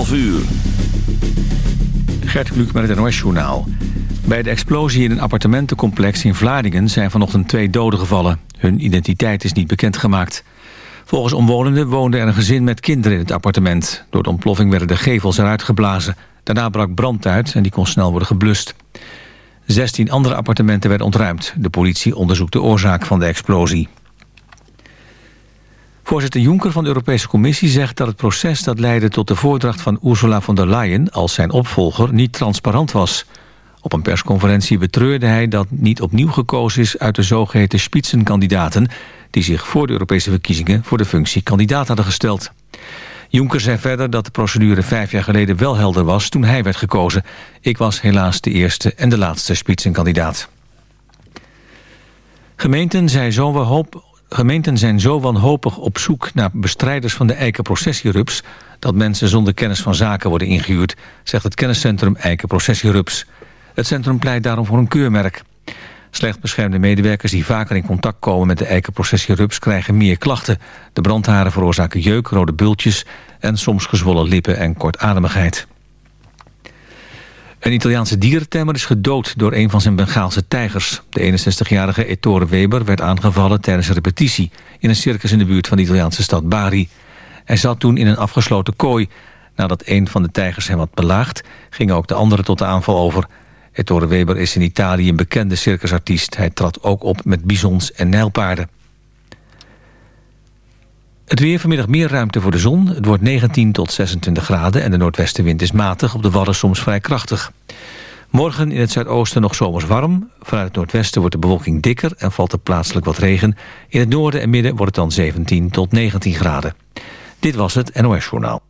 half uur. Gert Kluk met het NOS-journaal. Bij de explosie in een appartementencomplex in Vlaardingen... zijn vanochtend twee doden gevallen. Hun identiteit is niet bekendgemaakt. Volgens omwonenden woonde er een gezin met kinderen in het appartement. Door de ontploffing werden de gevels eruit geblazen. Daarna brak brand uit en die kon snel worden geblust. 16 andere appartementen werden ontruimd. De politie onderzoekt de oorzaak van de explosie. Voorzitter Juncker van de Europese Commissie zegt dat het proces dat leidde tot de voordracht van Ursula von der Leyen als zijn opvolger niet transparant was. Op een persconferentie betreurde hij dat niet opnieuw gekozen is uit de zogeheten spitsenkandidaten die zich voor de Europese verkiezingen voor de functie kandidaat hadden gesteld. Juncker zei verder dat de procedure vijf jaar geleden wel helder was toen hij werd gekozen. Ik was helaas de eerste en de laatste spitsenkandidaat. Gemeenten zijn zo hoop, Gemeenten zijn zo wanhopig op zoek naar bestrijders van de eikenprocessierups... dat mensen zonder kennis van zaken worden ingehuurd... zegt het kenniscentrum Eikenprocessierups. Het centrum pleit daarom voor een keurmerk. Slecht beschermde medewerkers die vaker in contact komen met de eikenprocessierups... krijgen meer klachten. De brandharen veroorzaken jeuk, rode bultjes... en soms gezwollen lippen en kortademigheid. Een Italiaanse dierentemmer is gedood door een van zijn Bengaalse tijgers. De 61-jarige Ettore Weber werd aangevallen tijdens een repetitie... in een circus in de buurt van de Italiaanse stad Bari. Hij zat toen in een afgesloten kooi. Nadat een van de tijgers hem had belaagd... gingen ook de anderen tot de aanval over. Ettore Weber is in Italië een bekende circusartiest. Hij trad ook op met bizons en nijlpaarden. Het weer vanmiddag meer ruimte voor de zon. Het wordt 19 tot 26 graden en de noordwestenwind is matig. Op de Wadden soms vrij krachtig. Morgen in het zuidoosten nog zomers warm. Vanuit het noordwesten wordt de bewolking dikker en valt er plaatselijk wat regen. In het noorden en midden wordt het dan 17 tot 19 graden. Dit was het NOS Journaal.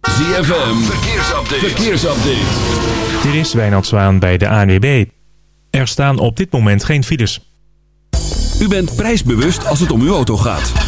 ZFM, verkeersupdate. verkeersupdate. Dit is Wijnald Zwaan bij de ANWB. Er staan op dit moment geen files. U bent prijsbewust als het om uw auto gaat.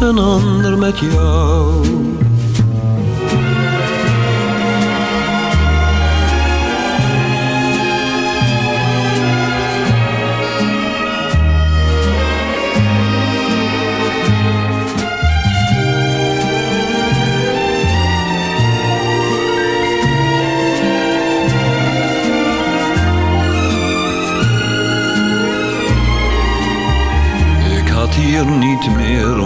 Een ander, met jou. Hier niet meer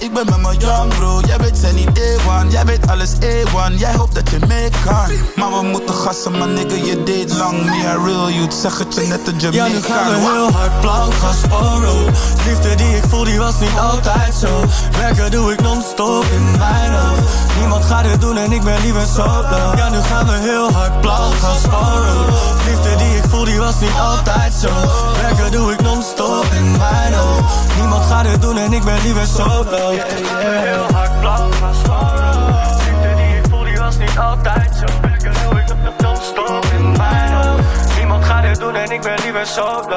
Ik ben met mijn young bro, jij weet zijn idee A1 Jij weet alles A1, jij hoopt dat je mee kan. Maar we moeten gassen, maar nigga, je deed lang. Niet real you, zeg het je net een je Ja, nu gaan we heel hard blauw gasporo Liefde die ik voel, die was niet altijd zo. Werken doe ik non-stop in mijn hoofd. Niemand gaat het doen en ik ben liever solo. Ja, nu gaan we heel hard blauw gasporo Liefde die ik voel, die was niet altijd zo. Werken doe ik non-stop in mijn hoofd. Niemand gaat het doen en ik ben liever solo. Ja, ik heel hard blauw gaan scoren. Liefde die ik voel, die was niet altijd zo. werken. ik heb nog dan storm in mijn hoofd. Niemand gaat dit doen en ik ben liever solo.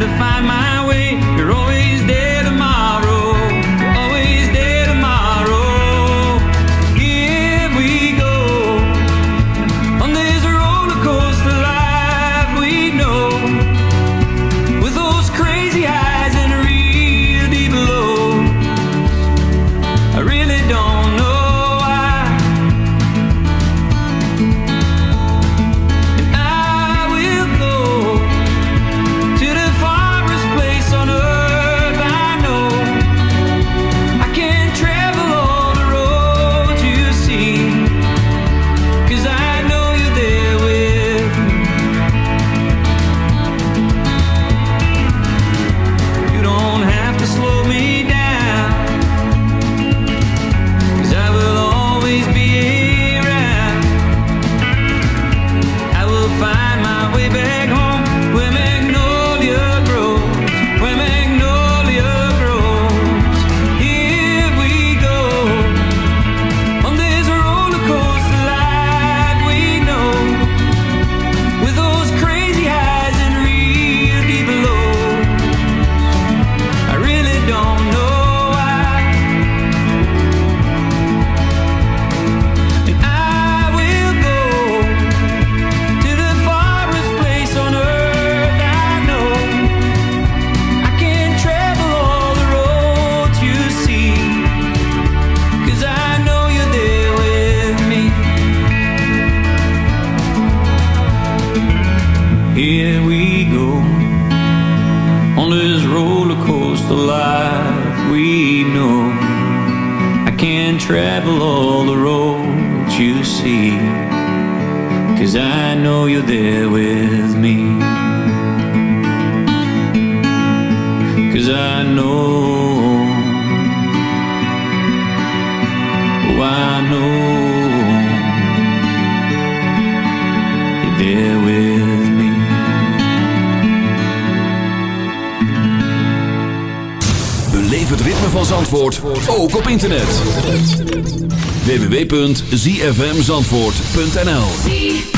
to find my www.zfmzandvoort.nl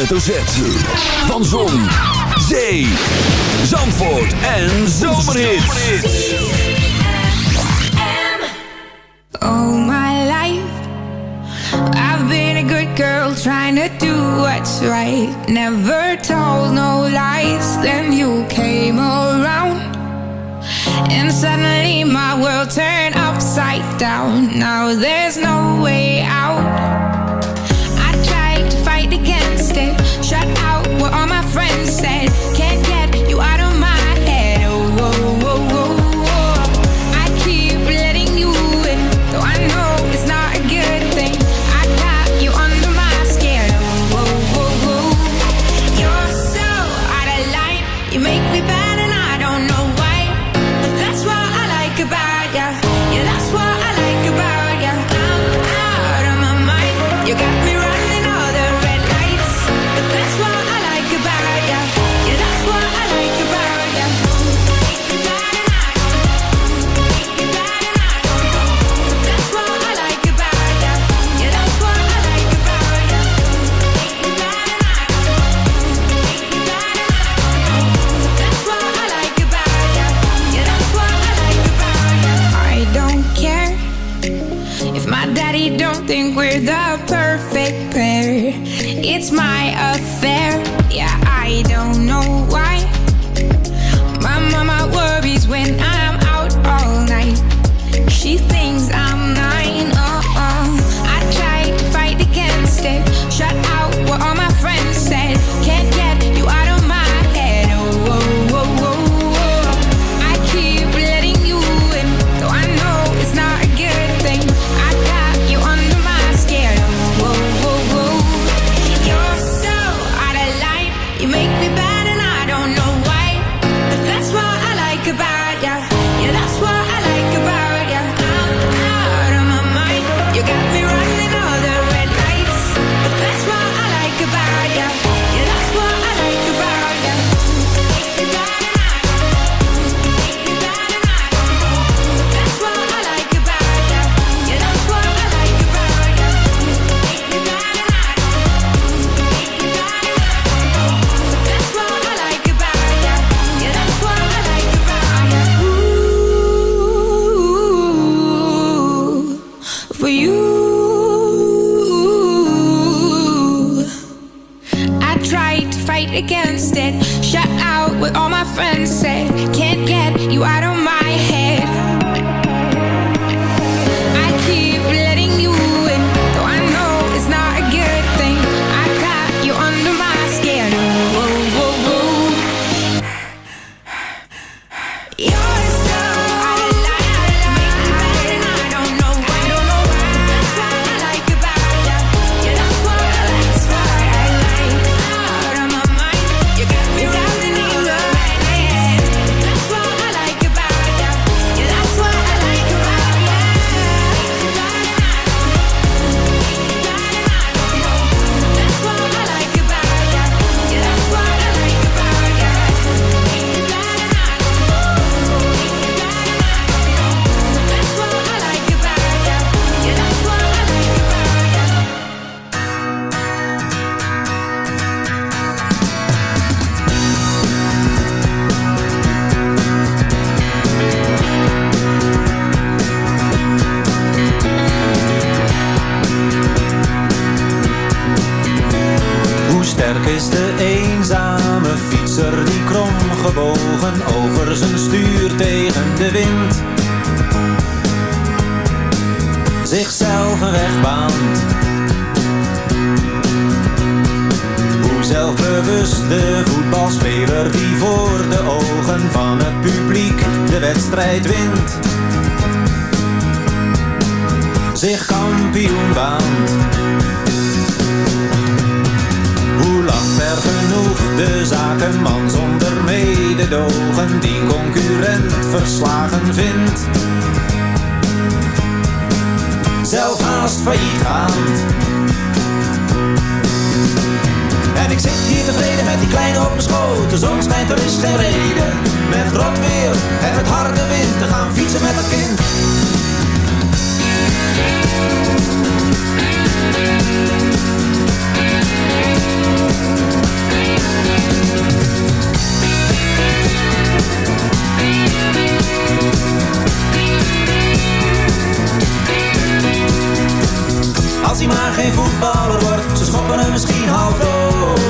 hoofdletter Z. Van Zon, Zee, Zandvoort en Zomerhits. Oh my life, I've been a good girl trying to do what's right. Never told no lies, then you came around. And suddenly my world turned upside down. Now there's no way out. shut out what all my friends said. Failliet gaand. En ik zit hier tevreden met die kleine op mijn schoot. De zon schijnt, er is geen reden. Met rot weer en met harde wind te gaan fietsen met het kind. Maar geen voetballer wordt, ze schoppen hem misschien half dood.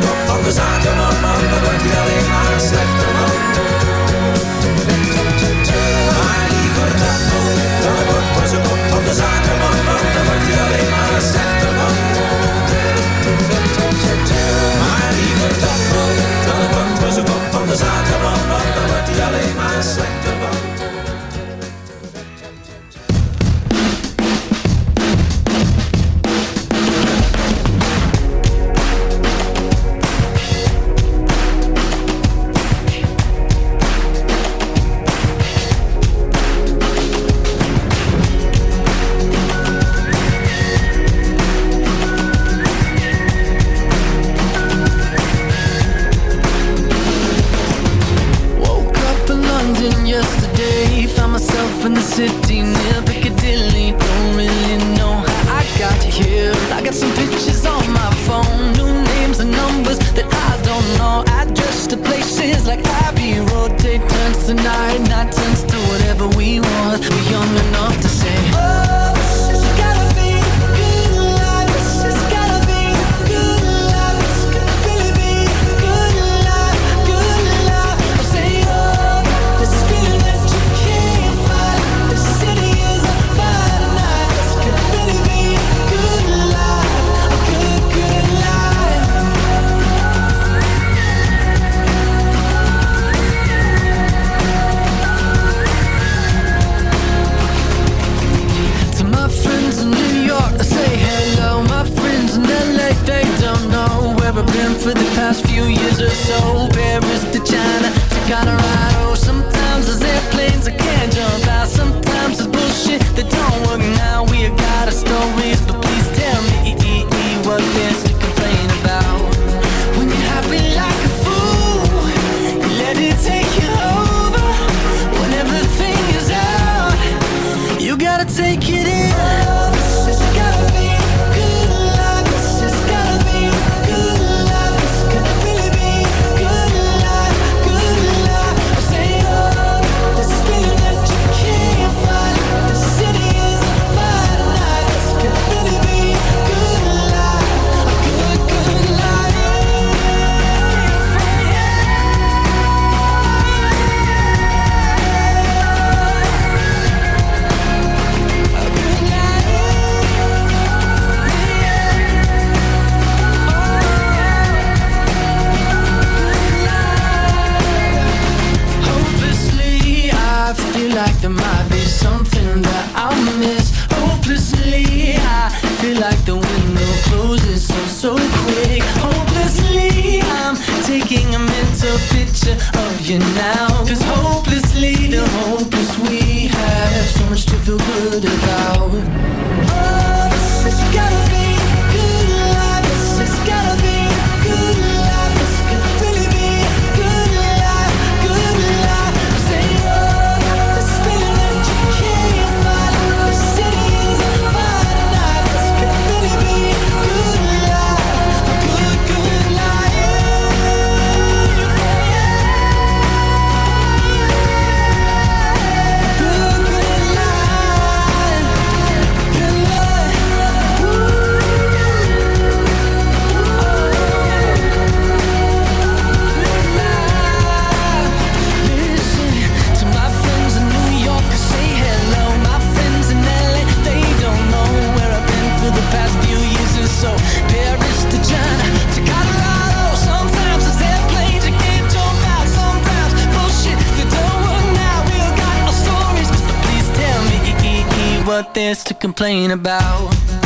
de kop van de zaken, man, dan wordt hij alleen maar slechter man. Maar liever dat nog, dan de kop van de kop van de zakenman, man, dan wordt hij alleen maar slechter man. Maar liever dat nog, dan de kop van de kop van de zakenman, man, dan wordt hij alleen maar slechter man. but there's to complain about.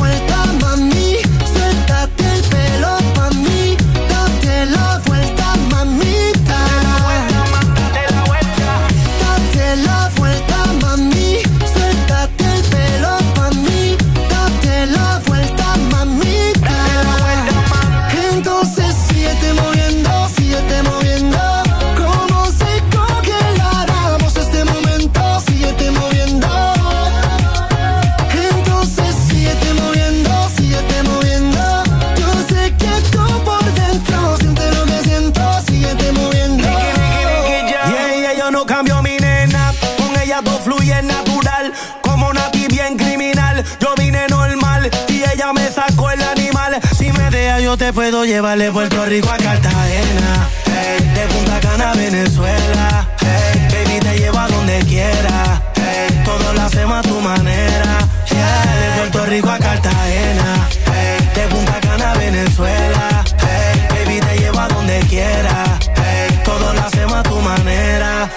te puedo llevar de Puerto Rico a Cartagena. De Punta Cana a Venezuela. Ey, baby, te llevo a donde quiera. Ey, todo lo hacemos a tu manera. De Puerto Rico a Cartagena. De Punta Cana a Venezuela. Baby, te llevo a donde quiera. Todo lo hacemos a tu manera.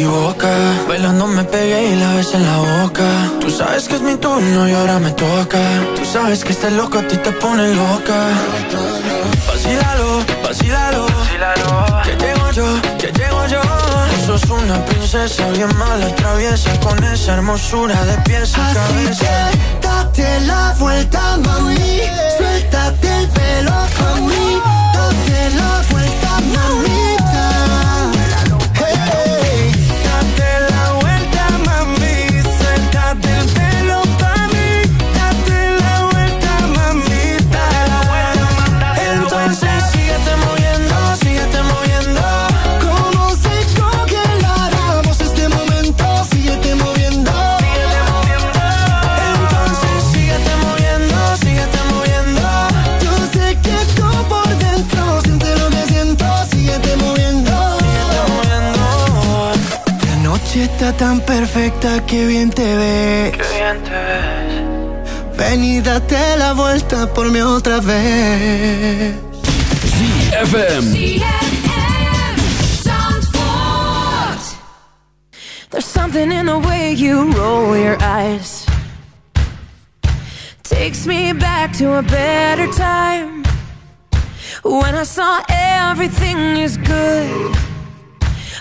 Equivoca. Bailando me pegué y la ves en la boca. Tú sabes que es mi turno y ahora me toca. Tú sabes que este loco a ti te pone loca. Vacílalo, vacílalo. Que llego yo, que llego yo. Tú sos una princesa bien mala, traviesa. Con esa hermosura de pies a Así cabeza. que date la vuelta, mami. Suéltate el pelo pa' mí. Date la vuelta, mamita. Noche tan perfecta que bien te ves. Qué bien te ves. Ven y date la vuelta por mí otra vez. ZFM. There's something in the way you roll your eyes. Takes me back to a better time. When I saw everything is good.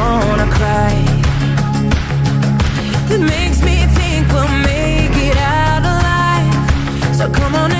wanna cry. It makes me think we'll make it out alive. So come on.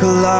Collide.